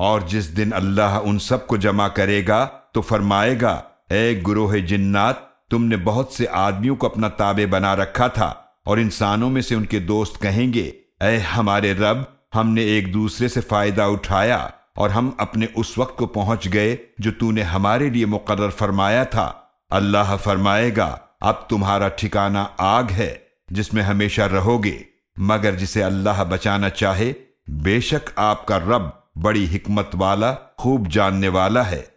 और जिस दिन अल्लाह उन सबको जमा करेगा तो फरमाएगा ए गुरोह जिन्नात, तुमने बहुत से आदमियों को अपना ताबे बना रखा था, और इंसानों में से उनके दोस्त कहेंगे ए हमारे रब, हमने एक दूसरे से फ़ायदा उठाया, और हम अपने उस वक्त को पहुँच गए, जो तूने हमारे लिए मुकर्र फरमाया था। अल्लाह फरमाएगा, अब तुम्हारा ठिकाना आग है, जिसमें हमेशा रहोगे, मगर जिसे अल्लाह बचाना चाहे, बेशक आपका रब बड़ी हिकमत वाला खूब जानने वाला है।